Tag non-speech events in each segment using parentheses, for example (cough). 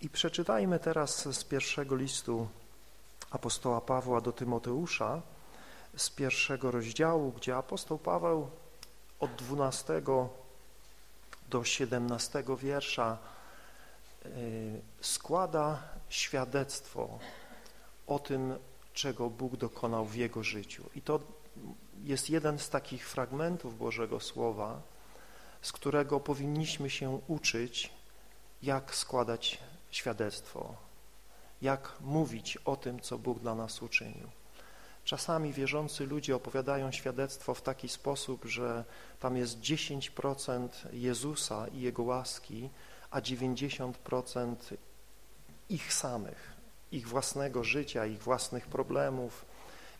I przeczytajmy teraz z pierwszego listu apostoła Pawła do Tymoteusza, z pierwszego rozdziału, gdzie apostoł Paweł od 12 do 17 wiersza y, składa świadectwo o tym, czego Bóg dokonał w jego życiu. I to jest jeden z takich fragmentów Bożego Słowa, z którego powinniśmy się uczyć, jak składać świadectwo, jak mówić o tym, co Bóg dla nas uczynił. Czasami wierzący ludzie opowiadają świadectwo w taki sposób, że tam jest 10% Jezusa i Jego łaski, a 90% ich samych, ich własnego życia, ich własnych problemów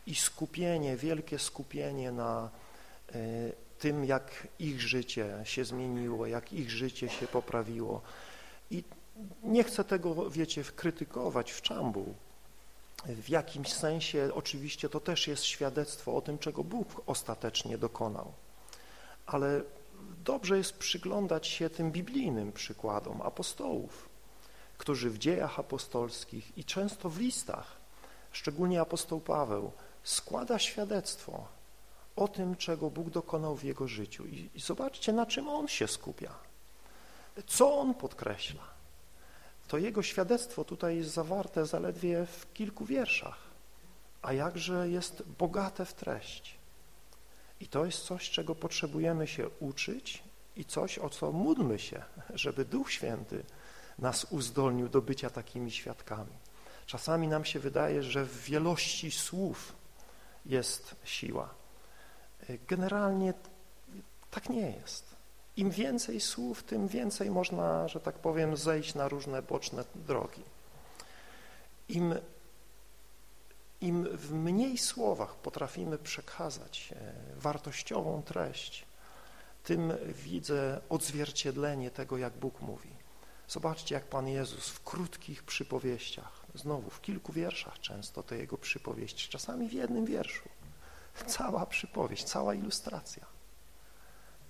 i skupienie, wielkie skupienie na y, tym, jak ich życie się zmieniło, jak ich życie się poprawiło. I nie chcę tego, wiecie, krytykować w czambu. W jakimś sensie oczywiście to też jest świadectwo o tym, czego Bóg ostatecznie dokonał. Ale dobrze jest przyglądać się tym biblijnym przykładom apostołów, którzy w dziejach apostolskich i często w listach, szczególnie apostoł Paweł, składa świadectwo o tym, czego Bóg dokonał w jego życiu. I, i zobaczcie, na czym on się skupia. Co on podkreśla? To jego świadectwo tutaj jest zawarte zaledwie w kilku wierszach, a jakże jest bogate w treść. I to jest coś, czego potrzebujemy się uczyć i coś, o co módlmy się, żeby Duch Święty nas uzdolnił do bycia takimi świadkami. Czasami nam się wydaje, że w wielości słów jest siła. Generalnie tak nie jest. Im więcej słów, tym więcej można, że tak powiem, zejść na różne boczne drogi. Im, im w mniej słowach potrafimy przekazać e, wartościową treść, tym widzę odzwierciedlenie tego, jak Bóg mówi. Zobaczcie, jak Pan Jezus w krótkich przypowieściach, znowu w kilku wierszach często to Jego przypowieści, czasami w jednym wierszu, cała przypowieść, cała ilustracja,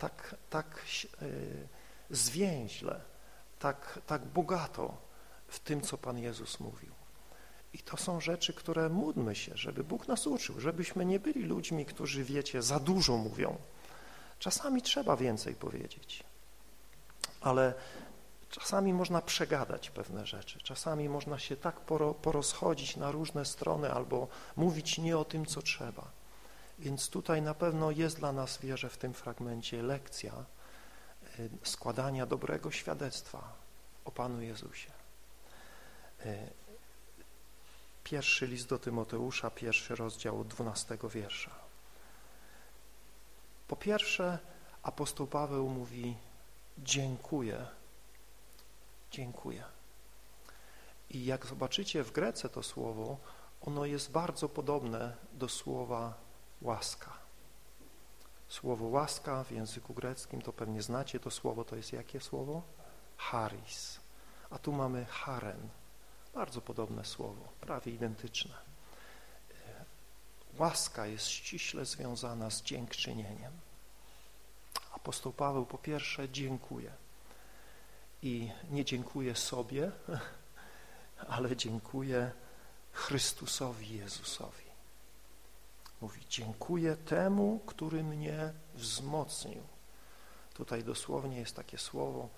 tak, tak yy, zwięźle, tak, tak bogato w tym, co Pan Jezus mówił. I to są rzeczy, które módlmy się, żeby Bóg nas uczył, żebyśmy nie byli ludźmi, którzy, wiecie, za dużo mówią. Czasami trzeba więcej powiedzieć, ale czasami można przegadać pewne rzeczy, czasami można się tak porozchodzić na różne strony albo mówić nie o tym, co trzeba. Więc tutaj na pewno jest dla nas, wierzę, w tym fragmencie lekcja y, składania dobrego świadectwa o Panu Jezusie. Y, pierwszy list do Tymoteusza, pierwszy rozdział dwunastego wiersza. Po pierwsze, apostoł Paweł mówi dziękuję, dziękuję. I jak zobaczycie w Grece to słowo, ono jest bardzo podobne do słowa łaska. Słowo łaska w języku greckim, to pewnie znacie to słowo, to jest jakie słowo? Haris. A tu mamy haren. Bardzo podobne słowo, prawie identyczne. Łaska jest ściśle związana z dziękczynieniem. Apostoł Paweł po pierwsze dziękuję. I nie dziękuję sobie, (laughs) ale dziękuję Chrystusowi Jezusowi. Mówi, dziękuję temu, który mnie wzmocnił. Tutaj dosłownie jest takie słowo,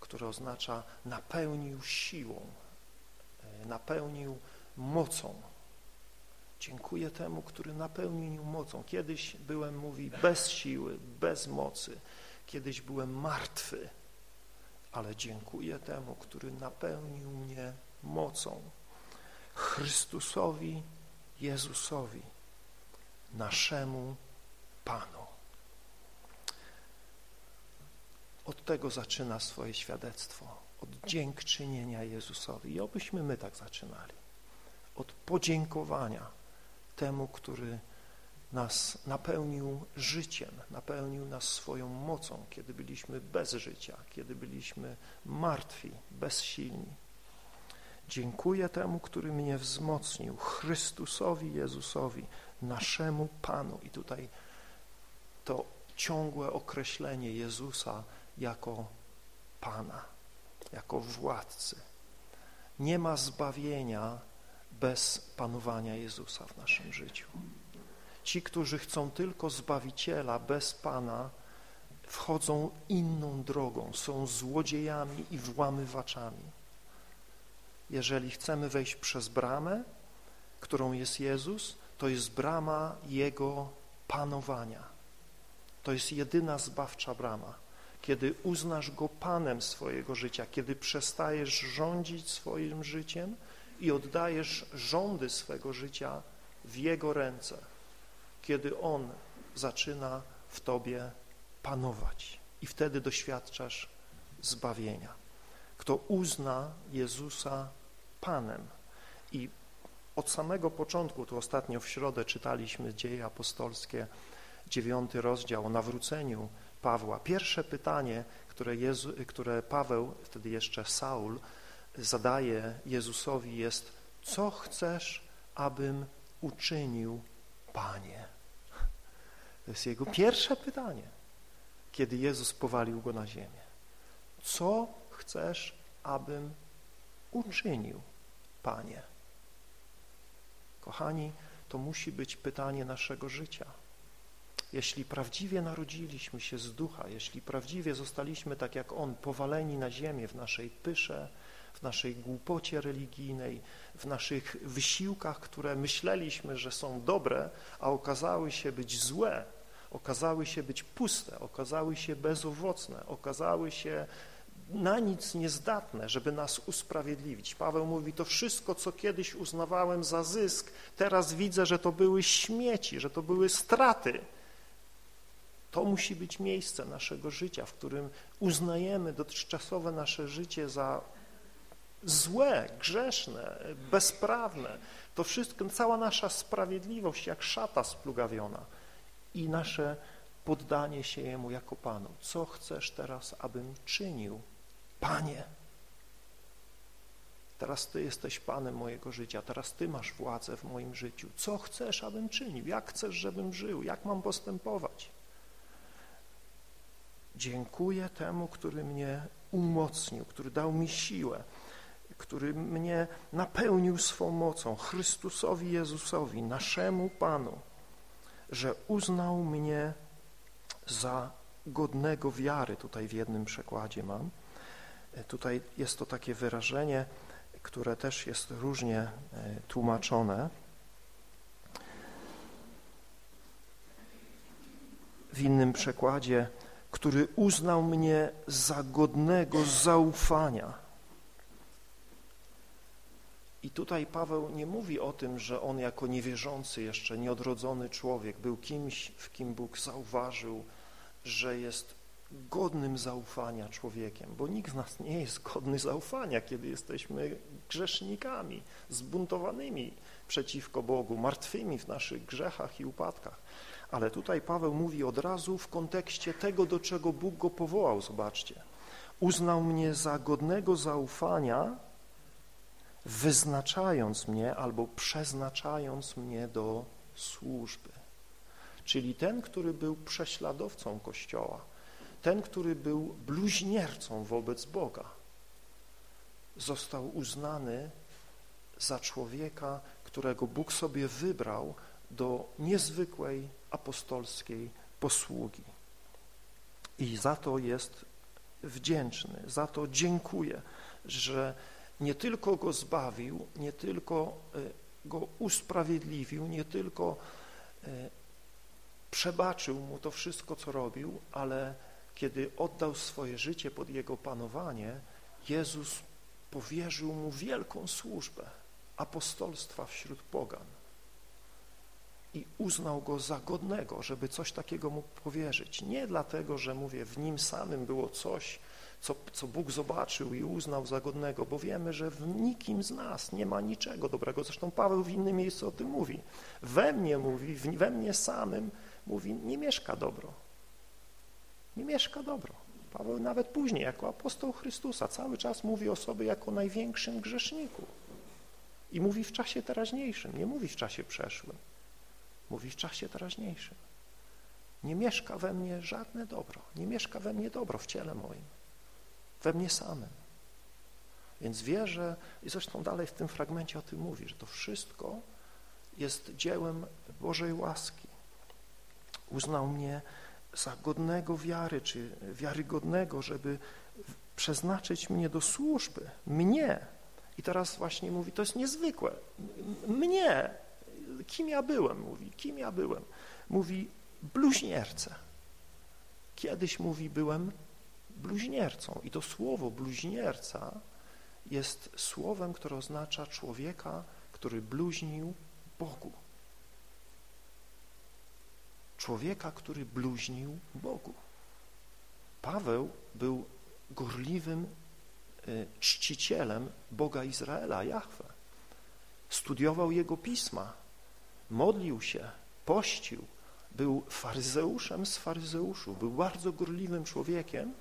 które oznacza napełnił siłą, e, napełnił mocą. Dziękuję temu, który napełnił mocą. Kiedyś byłem, mówi, bez siły, bez mocy. Kiedyś byłem martwy, ale dziękuję temu, który napełnił mnie mocą. Chrystusowi Jezusowi naszemu Panu. Od tego zaczyna swoje świadectwo, od dziękczynienia Jezusowi. I obyśmy my tak zaczynali. Od podziękowania temu, który nas napełnił życiem, napełnił nas swoją mocą, kiedy byliśmy bez życia, kiedy byliśmy martwi, bezsilni. Dziękuję temu, który mnie wzmocnił, Chrystusowi Jezusowi, naszemu Panu. I tutaj to ciągłe określenie Jezusa jako Pana, jako władcy, Nie ma zbawienia bez panowania Jezusa w naszym życiu. Ci, którzy chcą tylko Zbawiciela bez Pana, wchodzą inną drogą, są złodziejami i włamywaczami. Jeżeli chcemy wejść przez bramę, którą jest Jezus, to jest brama Jego panowania. To jest jedyna zbawcza brama. Kiedy uznasz Go Panem swojego życia, kiedy przestajesz rządzić swoim życiem i oddajesz rządy swego życia w Jego ręce, kiedy On zaczyna w Tobie panować i wtedy doświadczasz zbawienia. Kto uzna Jezusa Panem i od samego początku, tu ostatnio w środę czytaliśmy dzieje apostolskie, dziewiąty rozdział o nawróceniu Pawła. Pierwsze pytanie, które, Jezu, które Paweł, wtedy jeszcze Saul, zadaje Jezusowi jest, co chcesz, abym uczynił, Panie? To jest jego pierwsze pytanie, kiedy Jezus powalił go na ziemię. Co chcesz, abym uczynił, Panie? Kochani, to musi być pytanie naszego życia. Jeśli prawdziwie narodziliśmy się z ducha, jeśli prawdziwie zostaliśmy tak jak On, powaleni na ziemię w naszej pysze, w naszej głupocie religijnej, w naszych wysiłkach, które myśleliśmy, że są dobre, a okazały się być złe, okazały się być puste, okazały się bezowocne, okazały się na nic niezdatne, żeby nas usprawiedliwić. Paweł mówi, to wszystko, co kiedyś uznawałem za zysk, teraz widzę, że to były śmieci, że to były straty. To musi być miejsce naszego życia, w którym uznajemy dotychczasowe nasze życie za złe, grzeszne, bezprawne. To wszystko, cała nasza sprawiedliwość jak szata splugawiona i nasze poddanie się Jemu jako Panu. Co chcesz teraz, abym czynił? Panie, teraz Ty jesteś Panem mojego życia, teraz Ty masz władzę w moim życiu. Co chcesz, abym czynił? Jak chcesz, żebym żył? Jak mam postępować? Dziękuję temu, który mnie umocnił, który dał mi siłę, który mnie napełnił swą mocą, Chrystusowi Jezusowi, naszemu Panu, że uznał mnie za godnego wiary, tutaj w jednym przekładzie mam, Tutaj jest to takie wyrażenie, które też jest różnie e, tłumaczone. W innym przekładzie, który uznał mnie za godnego zaufania. I tutaj Paweł nie mówi o tym, że on jako niewierzący, jeszcze nieodrodzony człowiek był kimś, w kim Bóg zauważył, że jest godnym zaufania człowiekiem, bo nikt z nas nie jest godny zaufania, kiedy jesteśmy grzesznikami, zbuntowanymi przeciwko Bogu, martwymi w naszych grzechach i upadkach. Ale tutaj Paweł mówi od razu w kontekście tego, do czego Bóg go powołał, zobaczcie. Uznał mnie za godnego zaufania, wyznaczając mnie albo przeznaczając mnie do służby. Czyli ten, który był prześladowcą Kościoła, ten, który był bluźniercą wobec Boga, został uznany za człowieka, którego Bóg sobie wybrał do niezwykłej apostolskiej posługi. I za to jest wdzięczny, za to dziękuję, że nie tylko go zbawił, nie tylko e, go usprawiedliwił, nie tylko e, przebaczył mu to wszystko, co robił, ale kiedy oddał swoje życie pod Jego panowanie, Jezus powierzył mu wielką służbę apostolstwa wśród pogan i uznał go za godnego, żeby coś takiego mógł powierzyć. Nie dlatego, że mówię, w nim samym było coś, co, co Bóg zobaczył i uznał za godnego, bo wiemy, że w nikim z nas nie ma niczego dobrego. Zresztą Paweł w innym miejscu o tym mówi. We mnie mówi, we mnie samym mówi, nie mieszka dobro nie mieszka dobro. Paweł nawet później, jako apostoł Chrystusa, cały czas mówi o sobie jako największym grzeszniku. I mówi w czasie teraźniejszym, nie mówi w czasie przeszłym. Mówi w czasie teraźniejszym. Nie mieszka we mnie żadne dobro, nie mieszka we mnie dobro w ciele moim, we mnie samym. Więc wie, że, i zresztą dalej w tym fragmencie o tym mówi, że to wszystko jest dziełem Bożej łaski. Uznał mnie za godnego wiary, czy wiarygodnego, żeby przeznaczyć mnie do służby. Mnie. I teraz właśnie mówi, to jest niezwykłe. Mnie. Kim ja byłem? Mówi, kim ja byłem? Mówi, bluźnierce. Kiedyś mówi, byłem bluźniercą. I to słowo bluźnierca jest słowem, które oznacza człowieka, który bluźnił Bogu. Człowieka, który bluźnił Bogu. Paweł był gorliwym y, czcicielem Boga Izraela, Jahwe. Studiował Jego pisma, modlił się, pościł, był faryzeuszem z faryzeuszów, był bardzo gorliwym człowiekiem,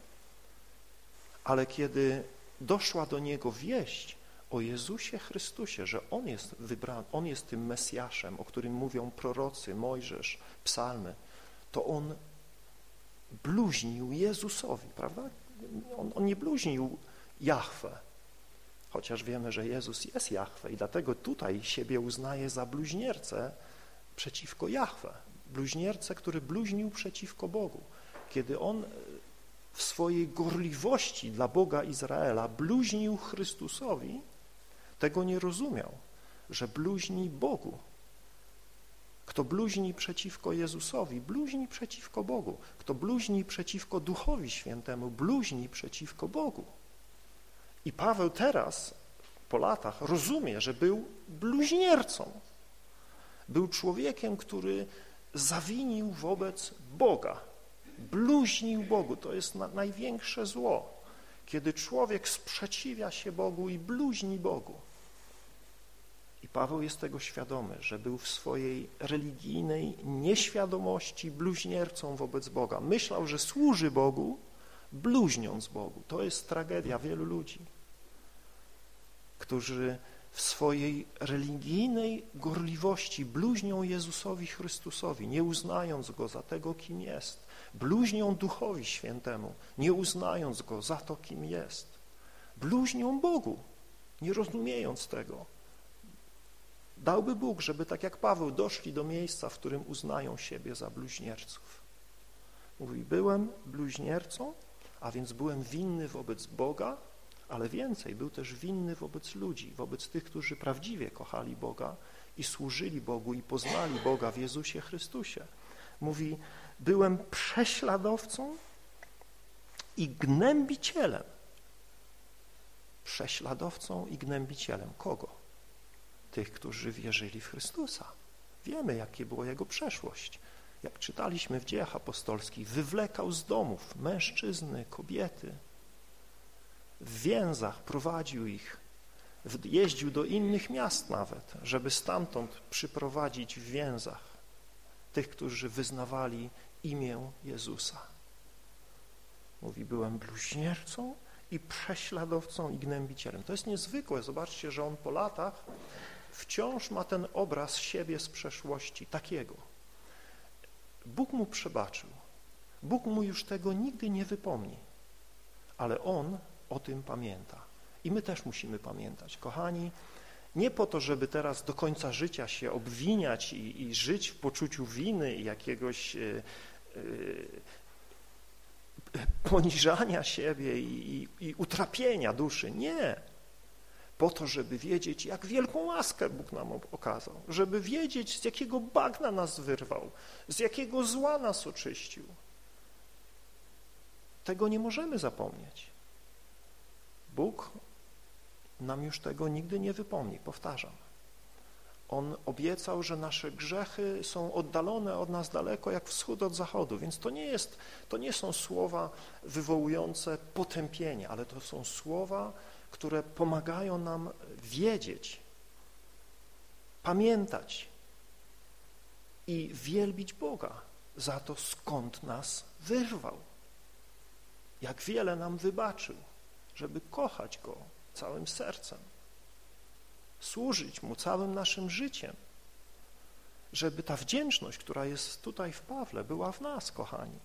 ale kiedy doszła do niego wieść o Jezusie Chrystusie, że On jest wybrany, On jest tym Mesjaszem, o którym mówią prorocy, Mojżesz, psalmy, to On bluźnił Jezusowi, prawda? On, on nie bluźnił Jahwe, chociaż wiemy, że Jezus jest Jahwe i dlatego tutaj siebie uznaje za bluźniercę przeciwko Jahwe, bluźniercę, który bluźnił przeciwko Bogu. Kiedy on w swojej gorliwości dla Boga Izraela bluźnił Chrystusowi, tego nie rozumiał, że bluźni Bogu. Kto bluźni przeciwko Jezusowi, bluźni przeciwko Bogu. Kto bluźni przeciwko Duchowi Świętemu, bluźni przeciwko Bogu. I Paweł teraz, po latach, rozumie, że był bluźniercą. Był człowiekiem, który zawinił wobec Boga bluźnił Bogu. To jest na, największe zło, kiedy człowiek sprzeciwia się Bogu i bluźni Bogu. I Paweł jest tego świadomy, że był w swojej religijnej nieświadomości bluźniercą wobec Boga. Myślał, że służy Bogu, bluźniąc Bogu. To jest tragedia wielu ludzi, którzy w swojej religijnej gorliwości bluźnią Jezusowi Chrystusowi, nie uznając Go za tego, kim jest, bluźnią Duchowi Świętemu, nie uznając Go za to, kim jest. Bluźnią Bogu, nie rozumiejąc tego. Dałby Bóg, żeby tak jak Paweł doszli do miejsca, w którym uznają siebie za bluźnierców. Mówi, byłem bluźniercą, a więc byłem winny wobec Boga, ale więcej, był też winny wobec ludzi, wobec tych, którzy prawdziwie kochali Boga i służyli Bogu i poznali Boga w Jezusie Chrystusie. Mówi, byłem prześladowcą i gnębicielem. Prześladowcą i gnębicielem. Kogo? Tych, którzy wierzyli w Chrystusa. Wiemy, jakie była jego przeszłość. Jak czytaliśmy w dziejach apostolskich, wywlekał z domów mężczyzny, kobiety. W więzach prowadził ich, jeździł do innych miast nawet, żeby stamtąd przyprowadzić w więzach tych, którzy wyznawali imię Jezusa. Mówi, byłem bluźniercą i prześladowcą i gnębicielem. To jest niezwykłe. Zobaczcie, że on po latach wciąż ma ten obraz siebie z przeszłości, takiego. Bóg mu przebaczył. Bóg mu już tego nigdy nie wypomni, ale on o tym pamięta. I my też musimy pamiętać. Kochani, nie po to, żeby teraz do końca życia się obwiniać i, i żyć w poczuciu winy i jakiegoś e, Y, poniżania siebie i, i, i utrapienia duszy. Nie. Po to, żeby wiedzieć, jak wielką łaskę Bóg nam okazał, żeby wiedzieć, z jakiego bagna nas wyrwał, z jakiego zła nas oczyścił. Tego nie możemy zapomnieć. Bóg nam już tego nigdy nie wypomni, powtarzam. On obiecał, że nasze grzechy są oddalone od nas daleko jak wschód od zachodu, więc to nie, jest, to nie są słowa wywołujące potępienie, ale to są słowa, które pomagają nam wiedzieć, pamiętać i wielbić Boga za to, skąd nas wyrwał, jak wiele nam wybaczył, żeby kochać Go całym sercem służyć Mu całym naszym życiem, żeby ta wdzięczność, która jest tutaj w Pawle, była w nas, kochani.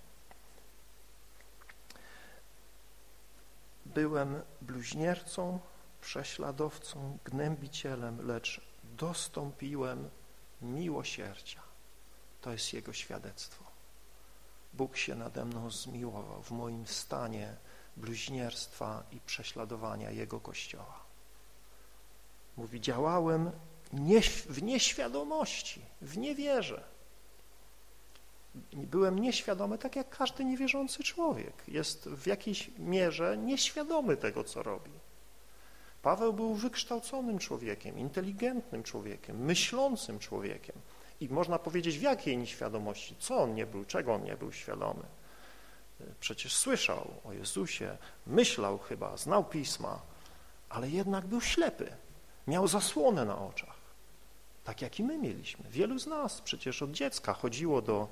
Byłem bluźniercą, prześladowcą, gnębicielem, lecz dostąpiłem miłosierdzia. To jest Jego świadectwo. Bóg się nade mną zmiłował w moim stanie bluźnierstwa i prześladowania Jego Kościoła. Mówi, działałem w nieświadomości, w niewierze. Byłem nieświadomy, tak jak każdy niewierzący człowiek. Jest w jakiejś mierze nieświadomy tego, co robi. Paweł był wykształconym człowiekiem, inteligentnym człowiekiem, myślącym człowiekiem. I można powiedzieć, w jakiej nieświadomości, co on nie był, czego on nie był świadomy. Przecież słyszał o Jezusie, myślał chyba, znał Pisma, ale jednak był ślepy, miał zasłonę na oczach. Tak jak i my mieliśmy. Wielu z nas przecież od dziecka chodziło do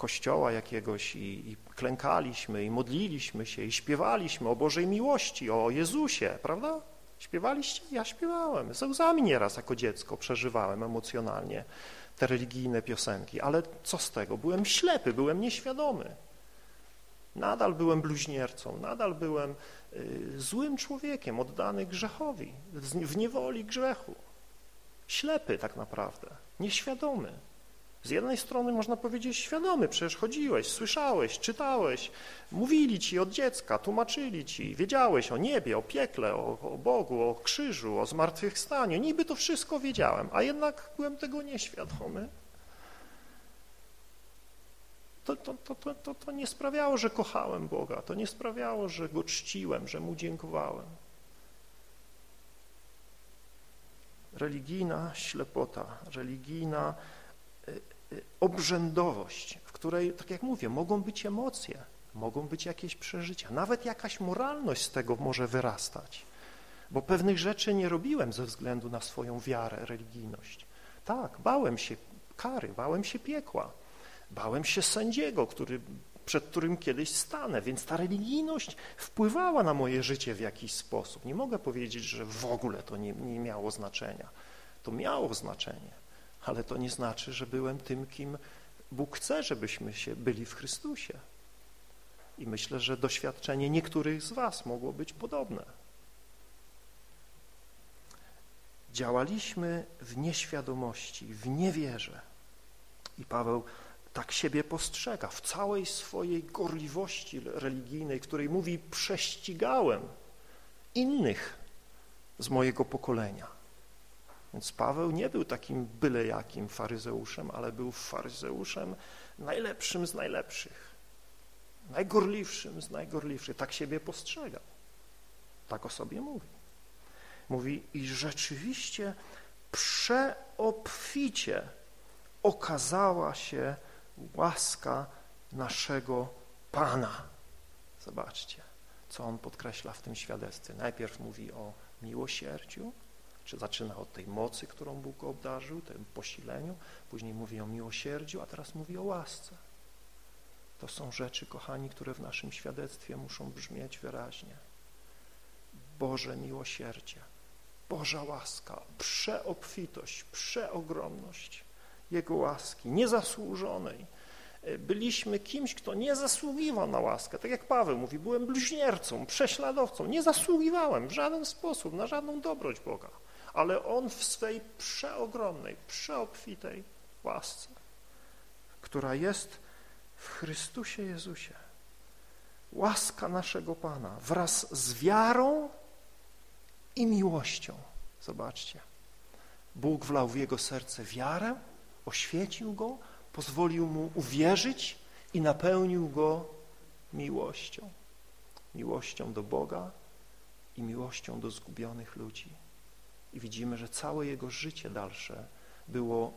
kościoła jakiegoś i, i klękaliśmy i modliliśmy się i śpiewaliśmy o Bożej miłości, o Jezusie, prawda? Śpiewaliście? Ja śpiewałem. Z łzami nieraz jako dziecko przeżywałem emocjonalnie te religijne piosenki, ale co z tego? Byłem ślepy, byłem nieświadomy. Nadal byłem bluźniercą, nadal byłem y, złym człowiekiem, oddany grzechowi, w niewoli grzechu. Ślepy tak naprawdę, nieświadomy. Z jednej strony można powiedzieć świadomy, przecież chodziłeś, słyszałeś, czytałeś, mówili ci od dziecka, tłumaczyli ci, wiedziałeś o niebie, o piekle, o, o Bogu, o krzyżu, o zmartwychwstaniu. Niby to wszystko wiedziałem, a jednak byłem tego nieświadomy. To, to, to, to, to nie sprawiało, że kochałem Boga, to nie sprawiało, że Go czciłem, że Mu dziękowałem. Religijna ślepota, religijna obrzędowość, w której, tak jak mówię, mogą być emocje, mogą być jakieś przeżycia, nawet jakaś moralność z tego może wyrastać, bo pewnych rzeczy nie robiłem ze względu na swoją wiarę, religijność. Tak, bałem się kary, bałem się piekła, bałem się sędziego, który, przed którym kiedyś stanę, więc ta religijność wpływała na moje życie w jakiś sposób. Nie mogę powiedzieć, że w ogóle to nie, nie miało znaczenia. To miało znaczenie ale to nie znaczy, że byłem tym, kim Bóg chce, żebyśmy się byli w Chrystusie. I myślę, że doświadczenie niektórych z was mogło być podobne. Działaliśmy w nieświadomości, w niewierze. I Paweł tak siebie postrzega w całej swojej gorliwości religijnej, której mówi, prześcigałem innych z mojego pokolenia. Więc Paweł nie był takim byle jakim faryzeuszem, ale był faryzeuszem najlepszym z najlepszych, najgorliwszym z najgorliwszych. Tak siebie postrzegał. Tak o sobie mówi. Mówi i rzeczywiście przeobficie okazała się łaska naszego Pana. Zobaczcie, co on podkreśla w tym świadectwie. Najpierw mówi o miłosierdziu, czy zaczyna od tej mocy, którą Bóg obdarzył, tym posileniu, później mówi o miłosierdziu, a teraz mówi o łasce. To są rzeczy, kochani, które w naszym świadectwie muszą brzmieć wyraźnie. Boże miłosierdzie, Boża łaska, przeobfitość, przeogromność Jego łaski, niezasłużonej. Byliśmy kimś, kto nie zasługiwał na łaskę. Tak jak Paweł mówi, byłem bluźniercą, prześladowcą, nie zasługiwałem w żaden sposób na żadną dobroć Boga ale On w swej przeogromnej, przeobfitej łasce, która jest w Chrystusie Jezusie. Łaska naszego Pana wraz z wiarą i miłością. Zobaczcie. Bóg wlał w jego serce wiarę, oświecił go, pozwolił mu uwierzyć i napełnił go miłością. Miłością do Boga i miłością do zgubionych ludzi. I widzimy, że całe jego życie dalsze było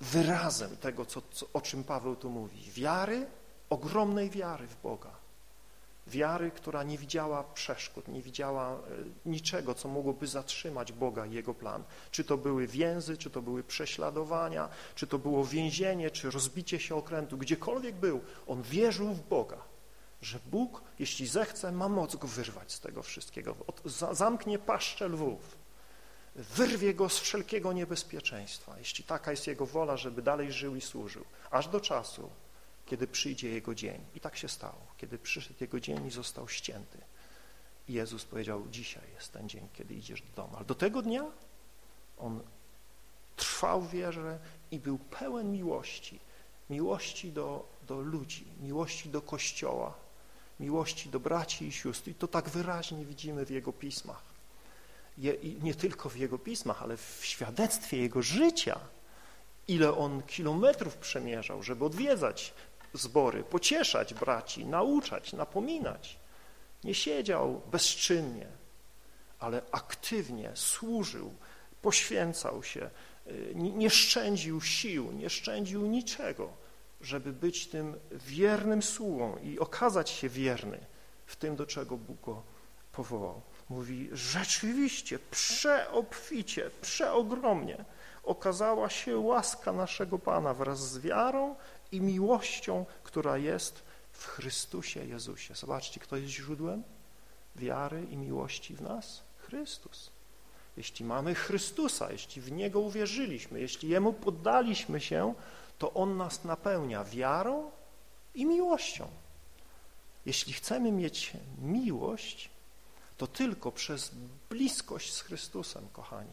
wyrazem tego, co, co, o czym Paweł tu mówi. Wiary, ogromnej wiary w Boga. Wiary, która nie widziała przeszkód, nie widziała e, niczego, co mogłoby zatrzymać Boga i Jego plan. Czy to były więzy, czy to były prześladowania, czy to było więzienie, czy rozbicie się okrętu, gdziekolwiek był, on wierzył w Boga, że Bóg, jeśli zechce, ma moc go wyrwać z tego wszystkiego. Zamknie paszczę lwów wyrwie go z wszelkiego niebezpieczeństwa, jeśli taka jest Jego wola, żeby dalej żył i służył, aż do czasu, kiedy przyjdzie Jego dzień. I tak się stało, kiedy przyszedł Jego dzień i został ścięty. I Jezus powiedział, dzisiaj jest ten dzień, kiedy idziesz do domu. Ale do tego dnia on trwał w wierze i był pełen miłości. Miłości do, do ludzi, miłości do Kościoła, miłości do braci i sióstr. I to tak wyraźnie widzimy w Jego pismach. Nie tylko w Jego pismach, ale w świadectwie Jego życia. Ile On kilometrów przemierzał, żeby odwiedzać zbory, pocieszać braci, nauczać, napominać. Nie siedział bezczynnie, ale aktywnie służył, poświęcał się, y, nie szczędził sił, nie szczędził niczego, żeby być tym wiernym sługą i okazać się wierny w tym, do czego Bóg go powołał. Mówi, rzeczywiście, przeobficie, przeogromnie okazała się łaska naszego Pana wraz z wiarą i miłością, która jest w Chrystusie Jezusie. Zobaczcie, kto jest źródłem wiary i miłości w nas? Chrystus. Jeśli mamy Chrystusa, jeśli w Niego uwierzyliśmy, jeśli Jemu poddaliśmy się, to On nas napełnia wiarą i miłością. Jeśli chcemy mieć miłość, to tylko przez bliskość z Chrystusem, kochani.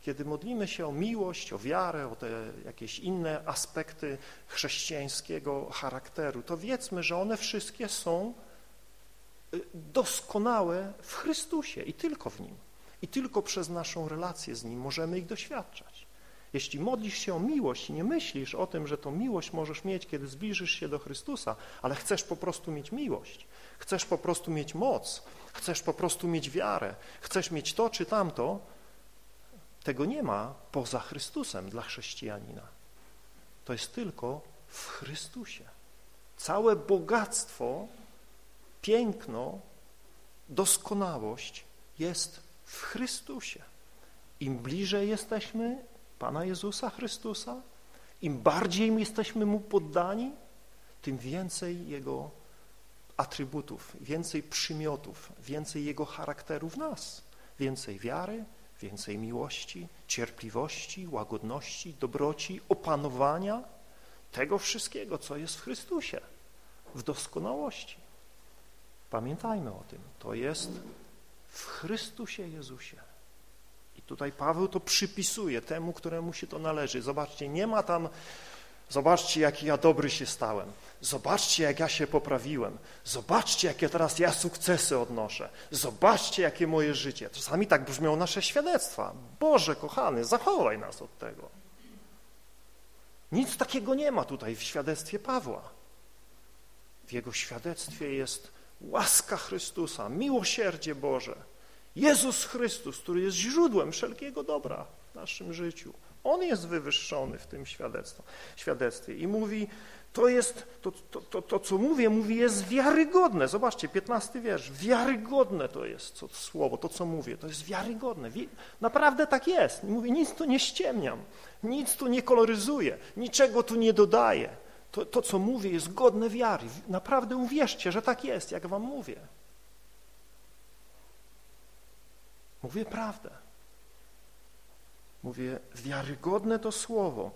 Kiedy modlimy się o miłość, o wiarę, o te jakieś inne aspekty chrześcijańskiego charakteru, to wiedzmy, że one wszystkie są y, doskonałe w Chrystusie i tylko w Nim. I tylko przez naszą relację z Nim możemy ich doświadczać. Jeśli modlisz się o miłość i nie myślisz o tym, że tą miłość możesz mieć, kiedy zbliżysz się do Chrystusa, ale chcesz po prostu mieć miłość, chcesz po prostu mieć moc, chcesz po prostu mieć wiarę, chcesz mieć to czy tamto, tego nie ma poza Chrystusem dla chrześcijanina. To jest tylko w Chrystusie. Całe bogactwo, piękno, doskonałość jest w Chrystusie. Im bliżej jesteśmy Pana Jezusa Chrystusa, im bardziej jesteśmy Mu poddani, tym więcej Jego atrybutów, więcej przymiotów, więcej Jego charakteru w nas, więcej wiary, więcej miłości, cierpliwości, łagodności, dobroci, opanowania, tego wszystkiego, co jest w Chrystusie, w doskonałości. Pamiętajmy o tym, to jest w Chrystusie Jezusie. I tutaj Paweł to przypisuje temu, któremu się to należy. Zobaczcie, nie ma tam Zobaczcie, jaki ja dobry się stałem. Zobaczcie, jak ja się poprawiłem. Zobaczcie, jakie teraz ja sukcesy odnoszę. Zobaczcie, jakie moje życie. Czasami tak brzmią nasze świadectwa. Boże, kochany, zachowaj nas od tego. Nic takiego nie ma tutaj w świadectwie Pawła. W jego świadectwie jest łaska Chrystusa, miłosierdzie Boże. Jezus Chrystus, który jest źródłem wszelkiego dobra w naszym życiu. On jest wywyższony w tym świadectwie i mówi, to jest, to, to, to, to, co mówię, mówi, jest wiarygodne. Zobaczcie, 15 wiersz, wiarygodne to jest to słowo, to, co mówię, to jest wiarygodne. Naprawdę tak jest. Mówię, nic tu nie ściemniam, nic tu nie koloryzuję, niczego tu nie dodaję. To, to, co mówię, jest godne wiary. Naprawdę uwierzcie, że tak jest, jak wam mówię. Mówię prawdę. Mówię, wiarygodne to słowo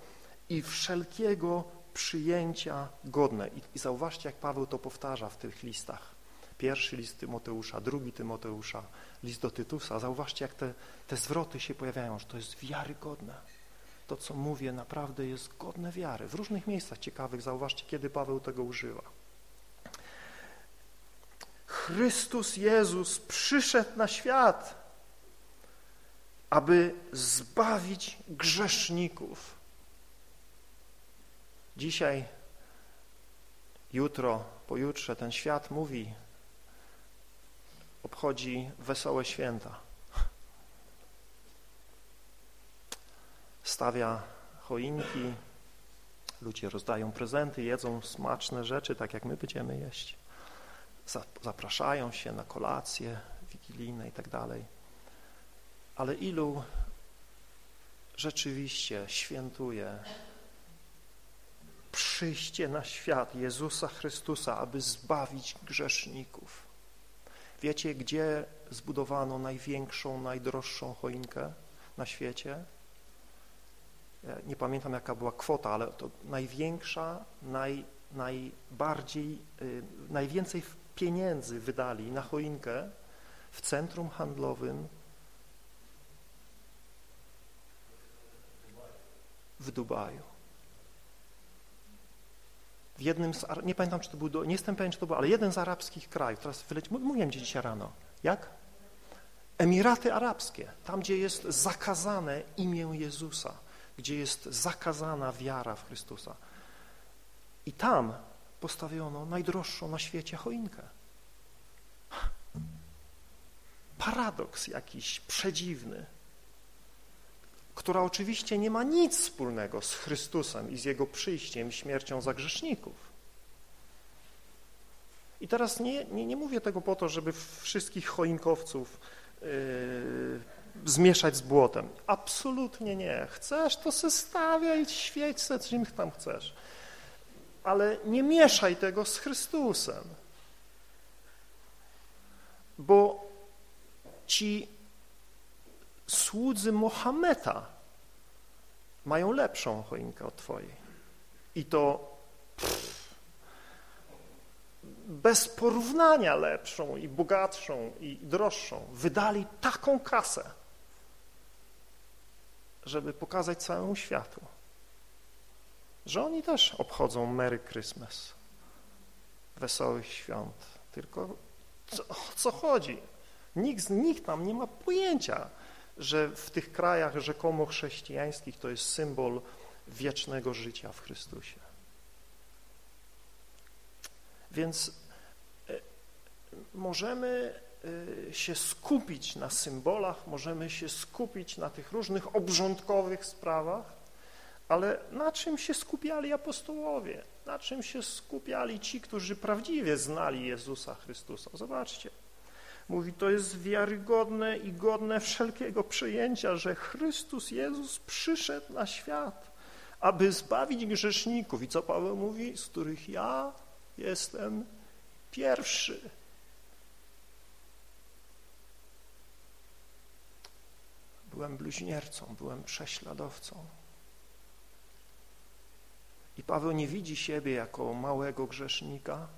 i wszelkiego przyjęcia godne. I, I zauważcie, jak Paweł to powtarza w tych listach. Pierwszy list Tymoteusza, drugi Tymoteusza, list do Tytusa. Zauważcie, jak te, te zwroty się pojawiają, że to jest wiarygodne. To, co mówię, naprawdę jest godne wiary. W różnych miejscach ciekawych zauważcie, kiedy Paweł tego używa. Chrystus Jezus przyszedł na świat, aby zbawić grzeszników. Dzisiaj, jutro, pojutrze ten świat mówi, obchodzi wesołe święta. Stawia choinki, ludzie rozdają prezenty, jedzą smaczne rzeczy, tak jak my będziemy jeść. Zapraszają się na kolacje wigilijne i tak dalej ale ilu rzeczywiście świętuje przyjście na świat Jezusa Chrystusa, aby zbawić grzeszników. Wiecie, gdzie zbudowano największą, najdroższą choinkę na świecie? Nie pamiętam, jaka była kwota, ale to największa, naj, najbardziej, y, najwięcej pieniędzy wydali na choinkę w centrum handlowym w Dubaju. W jednym z, nie pamiętam, czy to był, nie jestem pewien, czy to był, ale jeden z arabskich krajów, teraz wyleci, mówiłem Ci dzisiaj rano, jak? Emiraty Arabskie, tam gdzie jest zakazane imię Jezusa, gdzie jest zakazana wiara w Chrystusa. I tam postawiono najdroższą na świecie choinkę. Paradoks jakiś przedziwny, która oczywiście nie ma nic wspólnego z Chrystusem i z Jego przyjściem, śmiercią za grzeszników. I teraz nie, nie, nie mówię tego po to, żeby wszystkich choinkowców yy, zmieszać z błotem. Absolutnie nie. Chcesz, to se stawiaj, świeć se czym tam chcesz. Ale nie mieszaj tego z Chrystusem. Bo ci słudzy Mohameda mają lepszą choinkę od twojej. I to pff, bez porównania lepszą i bogatszą i droższą. Wydali taką kasę, żeby pokazać całemu światu, że oni też obchodzą Merry Christmas, wesołych świąt. Tylko co, o co chodzi? Nikt nich tam nie ma pojęcia, że w tych krajach rzekomo chrześcijańskich to jest symbol wiecznego życia w Chrystusie. Więc e, możemy e, się skupić na symbolach, możemy się skupić na tych różnych obrządkowych sprawach, ale na czym się skupiali apostołowie? Na czym się skupiali ci, którzy prawdziwie znali Jezusa Chrystusa? Zobaczcie, Mówi, to jest wiarygodne i godne wszelkiego przyjęcia, że Chrystus Jezus przyszedł na świat, aby zbawić grzeszników. I co Paweł mówi? Z których ja jestem pierwszy. Byłem bluźniercą, byłem prześladowcą. I Paweł nie widzi siebie jako małego grzesznika,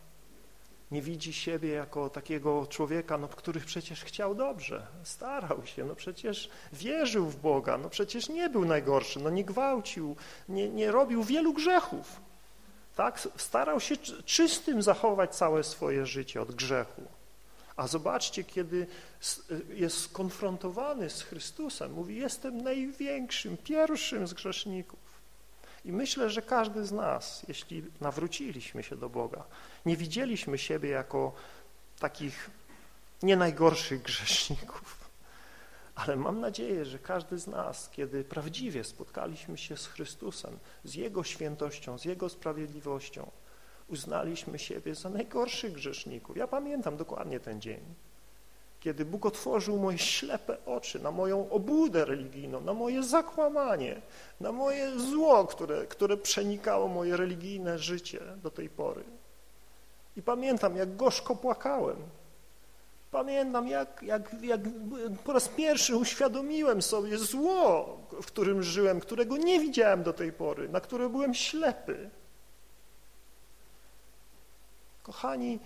nie widzi siebie jako takiego człowieka, no, który przecież chciał dobrze, starał się, no przecież wierzył w Boga, no przecież nie był najgorszy, no nie gwałcił, nie, nie robił wielu grzechów. Tak? Starał się czystym zachować całe swoje życie od grzechu. A zobaczcie, kiedy jest skonfrontowany z Chrystusem, mówi, jestem największym, pierwszym z grzeszników. I myślę, że każdy z nas, jeśli nawróciliśmy się do Boga, nie widzieliśmy siebie jako takich nie najgorszych grzeszników, (laughs) ale mam nadzieję, że każdy z nas, kiedy prawdziwie spotkaliśmy się z Chrystusem, z Jego świętością, z Jego sprawiedliwością, uznaliśmy siebie za najgorszych grzeszników. Ja pamiętam dokładnie ten dzień kiedy Bóg otworzył moje ślepe oczy na moją obłudę religijną, na moje zakłamanie, na moje zło, które, które przenikało moje religijne życie do tej pory. I pamiętam, jak gorzko płakałem. Pamiętam, jak, jak, jak po raz pierwszy uświadomiłem sobie zło, w którym żyłem, którego nie widziałem do tej pory, na które byłem ślepy. Kochani,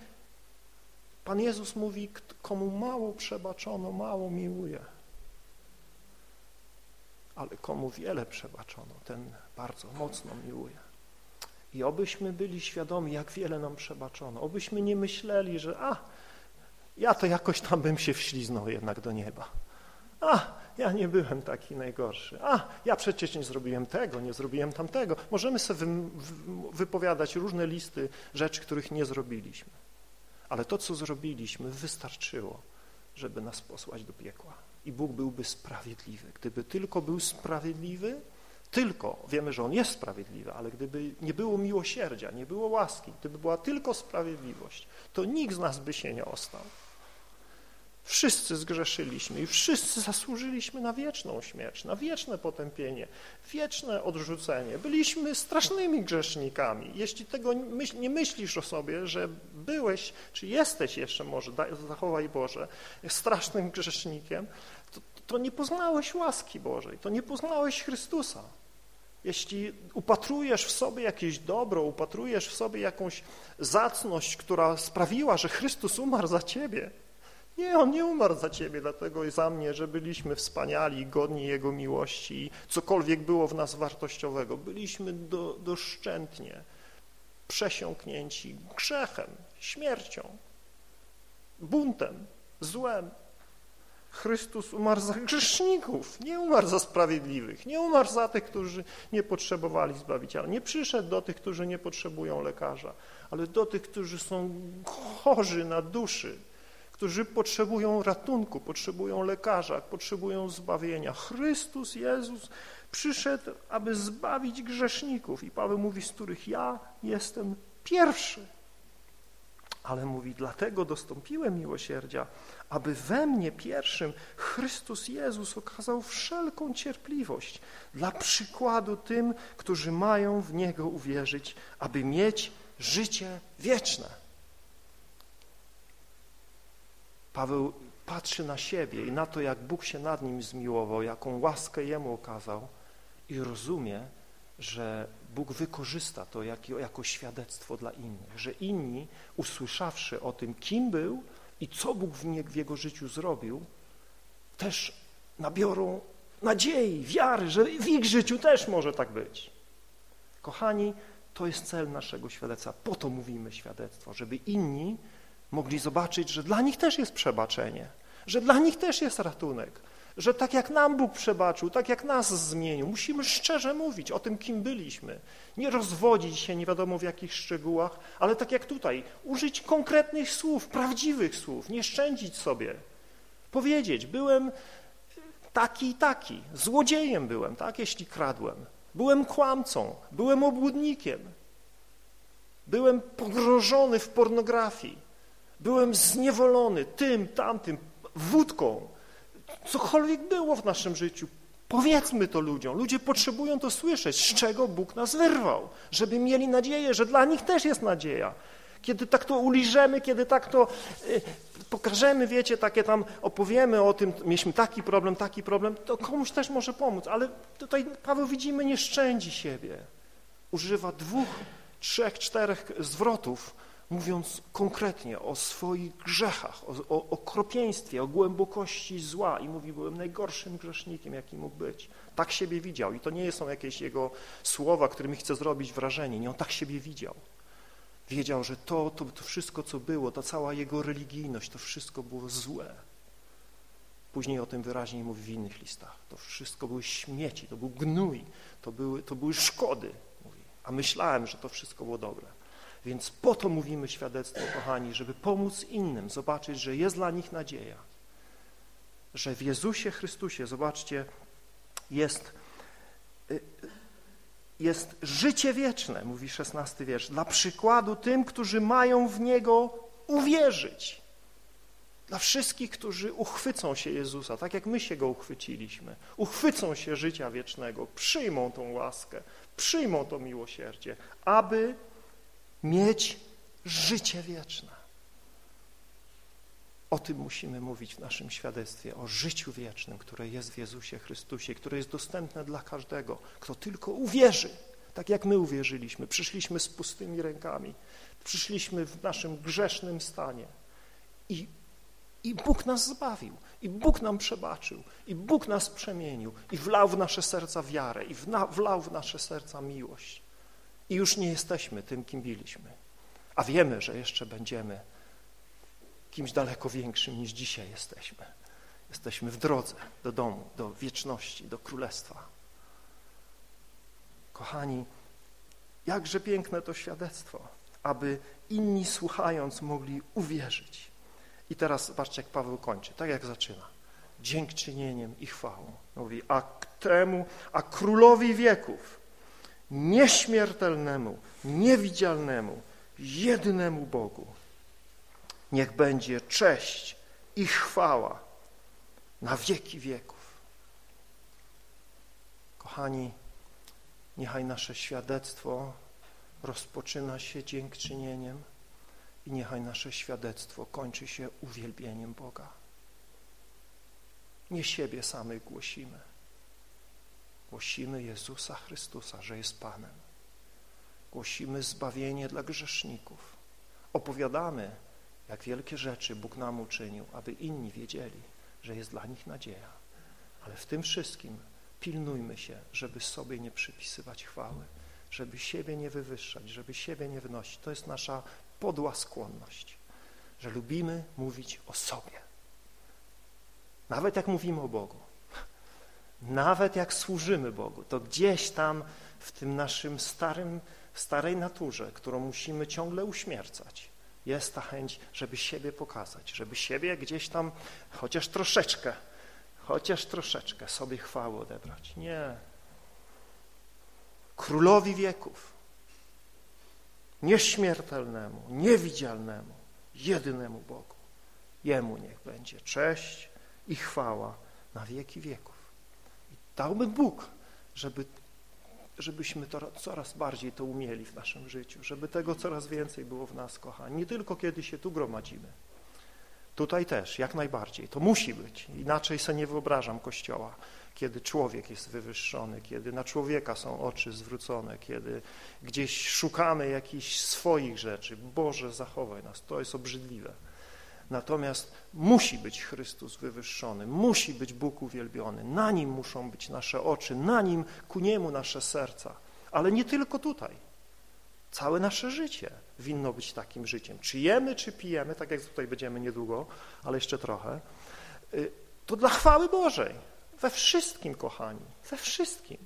Pan Jezus mówi, komu mało przebaczono, mało miłuje. Ale komu wiele przebaczono, ten bardzo mocno miłuje. I obyśmy byli świadomi, jak wiele nam przebaczono. Obyśmy nie myśleli, że a, ja to jakoś tam bym się wśliznął jednak do nieba. A, ja nie byłem taki najgorszy. A, ja przecież nie zrobiłem tego, nie zrobiłem tamtego. Możemy sobie wypowiadać różne listy rzeczy, których nie zrobiliśmy. Ale to, co zrobiliśmy, wystarczyło, żeby nas posłać do piekła. I Bóg byłby sprawiedliwy. Gdyby tylko był sprawiedliwy, tylko, wiemy, że On jest sprawiedliwy, ale gdyby nie było miłosierdzia, nie było łaski, gdyby była tylko sprawiedliwość, to nikt z nas by się nie ostał. Wszyscy zgrzeszyliśmy i wszyscy zasłużyliśmy na wieczną śmierć, na wieczne potępienie, wieczne odrzucenie. Byliśmy strasznymi grzesznikami. Jeśli tego nie myślisz o sobie, że byłeś, czy jesteś jeszcze może, zachowaj Boże, strasznym grzesznikiem, to, to nie poznałeś łaski Bożej, to nie poznałeś Chrystusa. Jeśli upatrujesz w sobie jakieś dobro, upatrujesz w sobie jakąś zacność, która sprawiła, że Chrystus umarł za ciebie, Nie, On nie umarł za ciebie, dlatego i za mnie, że byliśmy wspaniali, godni Jego miłości i cokolwiek było w nas wartościowego. Byliśmy do, doszczętnie przesiąknięci grzechem, śmiercią, buntem, złem. Chrystus umarł za grzeszników, nie umarł za sprawiedliwych, nie umarł za tych, którzy nie potrzebowali Zbawiciela. Nie przyszedł do tych, którzy nie potrzebują lekarza, ale do tych, którzy są chorzy na duszy, którzy potrzebują ratunku, potrzebują lekarza, potrzebują zbawienia. Chrystus Jezus przyszedł, aby zbawić grzeszników i Paweł mówi, z których ja jestem pierwszy. Ale mówi, dlatego dostąpiłem miłosierdzia, aby we mnie pierwszym Chrystus Jezus okazał wszelką cierpliwość dla przykładu tym, którzy mają w Niego uwierzyć, aby mieć życie wieczne. Paweł patrzy na siebie i na to, jak Bóg się nad nim zmiłował, jaką łaskę jemu okazał i rozumie, że Bóg wykorzysta to jako, świadectwo dla innych, że inni, usłyszawszy o tym, kim był i co Bóg w, nie, w jego życiu zrobił, też nabiorą nadziei, wiary, że w ich życiu też może tak być. Kochani, to jest cel naszego świadectwa. Po to mówimy świadectwo, żeby inni mogli zobaczyć, że dla nich też jest przebaczenie, że dla nich też jest ratunek, że tak jak nam Bóg przebaczył, tak jak nas zmienił, musimy szczerze mówić o tym, kim byliśmy. Nie rozwodzić się nie wiadomo w jakich szczegółach, ale tak jak tutaj, użyć konkretnych słów, prawdziwych słów, nie szczędzić sobie. Powiedzieć, byłem taki i taki, złodziejem byłem, tak, jeśli kradłem. Byłem kłamcą, byłem obłudnikiem, byłem pogrążony w pornografii, byłem zniewolony tym, tamtym, wódką, cokolwiek było w naszym życiu. Powiedzmy to ludziom. Ludzie potrzebują to słyszeć, z czego Bóg nas wyrwał, żeby mieli nadzieję, że dla nich też jest nadzieja. Kiedy tak to uliżemy, kiedy tak to y, pokażemy, wiecie, takie tam opowiemy o tym, mieliśmy taki problem, taki problem, to komuś też może pomóc. Ale tutaj Paweł widzimy, nie szczędzi siebie. Używa dwóch, trzech, czterech zwrotów, mówiąc konkretnie o swoich grzechach, o, o okropieństwie, o głębokości zła i mówi, byłem najgorszym grzesznikiem, jaki mógł być. Tak siebie widział i to nie są jakieś jego słowa, którymi chce zrobić wrażenie, nie, on tak siebie widział. Wiedział, że to, to, to wszystko, co było, ta cała jego religijność, to wszystko było złe. Później o tym wyraźnie mówi w innych listach. To wszystko były śmieci, to był gnój, to były, to były szkody. Mówi. A myślałem, że to wszystko było dobre. Więc po to mówimy świadectwo, kochani, żeby pomóc innym, zobaczyć, że jest dla nich nadzieja. Że w Jezusie Chrystusie, zobaczcie, jest, y, jest życie wieczne, mówi szesnasty wiersz, dla przykładu tym, którzy mają w Niego uwierzyć. Dla wszystkich, którzy uchwycą się Jezusa, tak jak my się Go uchwyciliśmy, uchwycą się życia wiecznego, przyjmą tą łaskę, przyjmą to miłosierdzie, aby mieć życie wieczne. O tym musimy mówić w naszym świadectwie, o życiu wiecznym, które jest w Jezusie Chrystusie, które jest dostępne dla każdego, kto tylko uwierzy, tak jak my uwierzyliśmy. Przyszliśmy z pustymi rękami, przyszliśmy w naszym grzesznym stanie. I, i Bóg nas zbawił, i Bóg nam przebaczył, i Bóg nas przemienił, i wlał w nasze serca wiarę, i wlał w nasze serca miłość i już nie jesteśmy tym, kim byliśmy. A wiemy, że jeszcze będziemy kimś daleko większym niż dzisiaj jesteśmy. Jesteśmy w drodze do domu, do wieczności, do królestwa. Kochani, jakże piękne to świadectwo, aby inni słuchając mogli uwierzyć. I teraz zobaczcie, jak Paweł kończy, tak jak zaczyna. Dziękczynieniem i chwałą. Mówi, a temu, a królowi wieków, nieśmiertelnemu, niewidzialnemu, jedynemu Bogu. Niech będzie cześć i chwała na wieki wieków. Kochani, niechaj nasze świadectwo rozpoczyna się dziękczynieniem i niechaj nasze świadectwo kończy się uwielbieniem Boga. Nie siebie samych głosimy, Głosimy Jezusa Chrystusa, że jest Panem. Głosimy zbawienie dla grzeszników. Opowiadamy, jak wielkie rzeczy Bóg nam uczynił, aby inni wiedzieli, że jest dla nich nadzieja. Ale w tym wszystkim pilnujmy się, żeby sobie nie przypisywać chwały, żeby siebie nie wywyższać, żeby siebie nie wynosić. To jest nasza podła skłonność, że lubimy mówić o sobie. Nawet jak mówimy o Bogu, nawet jak służymy Bogu, to gdzieś tam w tym naszym starym, starej naturze, którą musimy ciągle uśmiercać, jest ta chęć, żeby siebie pokazać, żeby siebie gdzieś tam chociaż troszeczkę, chociaż troszeczkę sobie chwały odebrać. Nie. Królowi wieków, nieśmiertelnemu, niewidzialnemu, jedynemu Bogu. Jemu niech będzie cześć i chwała na wieki wieków. Dałby Bóg, żeby żebyśmy to coraz bardziej to umieli w naszym życiu, żeby tego coraz więcej było w nas, kochani. Nie tylko kiedy się tu gromadzimy. Tutaj też, jak najbardziej. To musi być. Inaczej sobie nie wyobrażam Kościoła, kiedy człowiek jest wywyższony, kiedy na człowieka są oczy zwrócone, kiedy gdzieś szukamy jakichś swoich rzeczy. Boże, zachowaj nas. To jest obrzydliwe. Natomiast musi być Chrystus wywyższony, musi być Bóg uwielbiony, na Nim muszą być nasze oczy, na Nim, ku Niemu nasze serca. Ale nie tylko tutaj. Całe nasze życie winno być takim życiem. Czy jemy, czy pijemy, tak jak tutaj będziemy niedługo, ale jeszcze trochę, y, to dla chwały Bożej. We wszystkim, kochani, we wszystkim.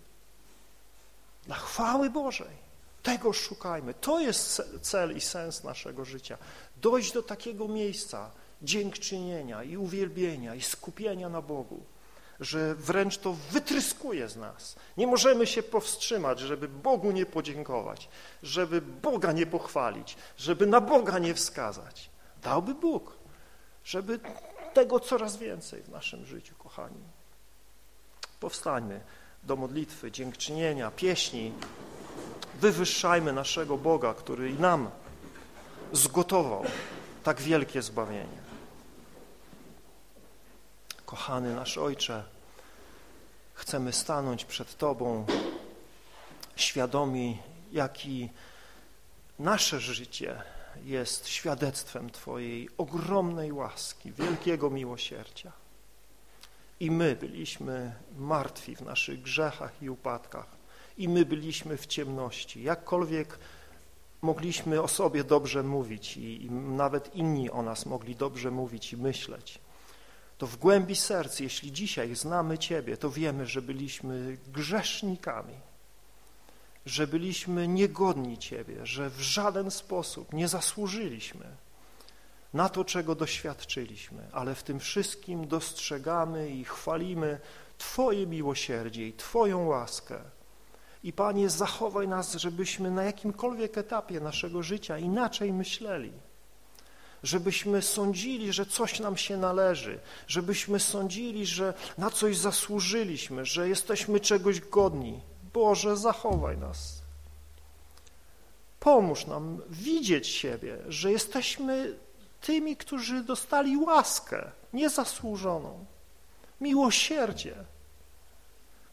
Dla chwały Bożej. Tego szukajmy. To jest cel i sens naszego życia. Dojść do takiego miejsca dziękczynienia i uwielbienia i skupienia na Bogu, że wręcz to wytryskuje z nas. Nie możemy się powstrzymać, żeby Bogu nie podziękować, żeby Boga nie pochwalić, żeby na Boga nie wskazać. Dałby Bóg, żeby tego coraz więcej w naszym życiu, kochani. Powstańmy do modlitwy, dziękczynienia, pieśni, wywyższajmy naszego Boga, który nam zgotował tak wielkie zbawienie. Kochany nasz Ojcze, chcemy stanąć przed Tobą świadomi, jaki nasze życie jest świadectwem Twojej ogromnej łaski, wielkiego miłosierdzia. I my byliśmy martwi w naszych grzechach i upadkach, i my byliśmy w ciemności. Jakkolwiek mogliśmy o sobie dobrze mówić i, i nawet inni o nas mogli dobrze mówić i myśleć, to w głębi serc, jeśli dzisiaj znamy Ciebie, to wiemy, że byliśmy grzesznikami, że byliśmy niegodni Ciebie, że w żaden sposób nie zasłużyliśmy na to, czego doświadczyliśmy, ale w tym wszystkim dostrzegamy i chwalimy Twoje miłosierdzie i Twoją łaskę, i Panie, zachowaj nas, żebyśmy na jakimkolwiek etapie naszego życia inaczej myśleli, żebyśmy sądzili, że coś nam się należy, żebyśmy sądzili, że na coś zasłużyliśmy, że jesteśmy czegoś godni. Boże, zachowaj nas. Pomóż nam widzieć siebie, że jesteśmy tymi, którzy dostali łaskę niezasłużoną, miłosierdzie,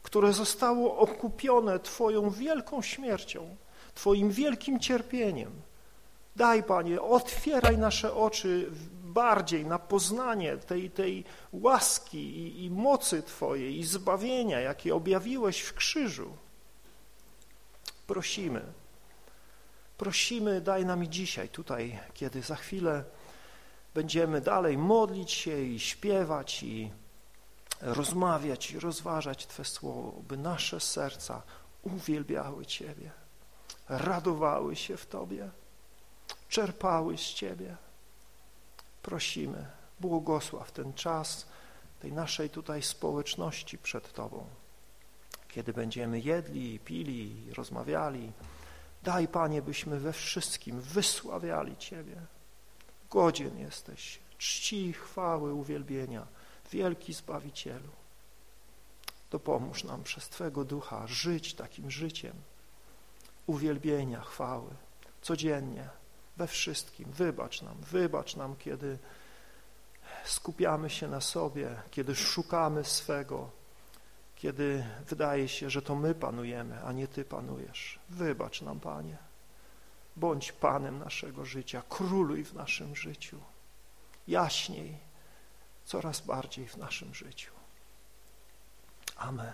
które zostało okupione Twoją wielką śmiercią, Twoim wielkim cierpieniem. Daj, Panie, otwieraj nasze oczy bardziej na poznanie tej, tej łaski i, i mocy Twojej i zbawienia, jakie objawiłeś w krzyżu. Prosimy, prosimy, daj nam i dzisiaj, tutaj, kiedy za chwilę będziemy dalej modlić się i śpiewać i rozmawiać i rozważać Twe Słowo, by nasze serca uwielbiały Ciebie, radowały się w Tobie, czerpały z Ciebie. Prosimy, błogosław ten czas tej naszej tutaj społeczności przed Tobą, kiedy będziemy jedli, pili, rozmawiali. Daj, Panie, byśmy we wszystkim wysławiali Ciebie. Godzien jesteś czci, chwały, uwielbienia wielki Zbawicielu, dopomóż nam przez Twego Ducha żyć takim życiem uwielbienia, chwały, codziennie, we wszystkim. Wybacz nam, wybacz nam, kiedy skupiamy się na sobie, kiedy szukamy swego, kiedy wydaje się, że to my panujemy, a nie Ty panujesz. Wybacz nam, Panie. Bądź Panem naszego życia, króluj w naszym życiu. jaśniej, coraz bardziej w naszym życiu. Amen.